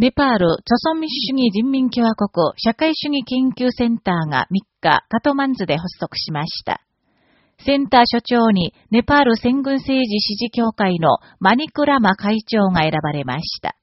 ネパール、著鮮民主主義人民共和国社会主義研究センターが3日、カトマンズで発足しました。センター所長にネパール戦軍政治支持協会のマニクラマ会長が選ばれました。